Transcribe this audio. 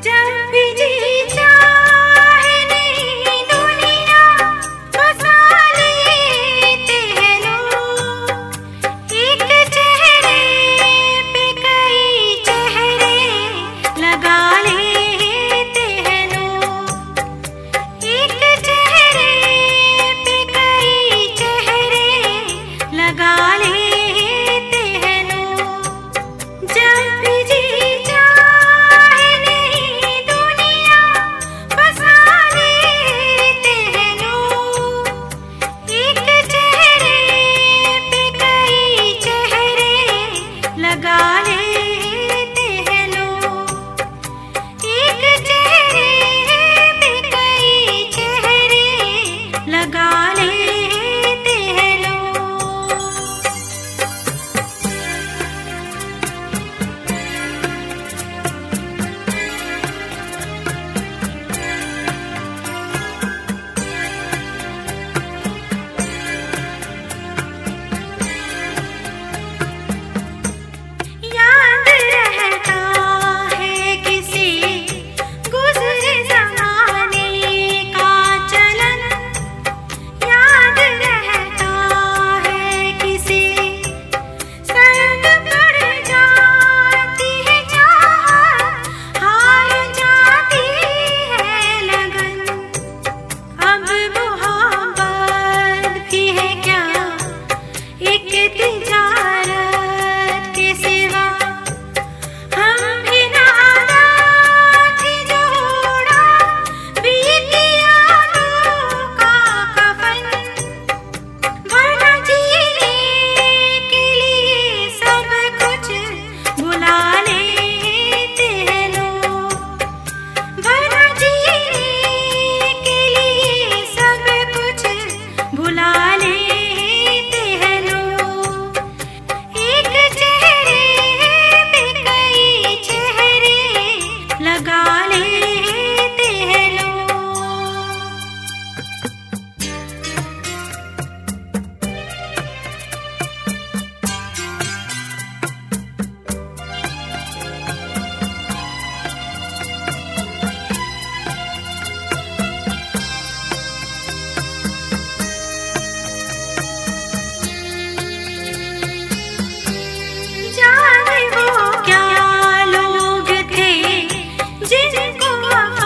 Don't be Go.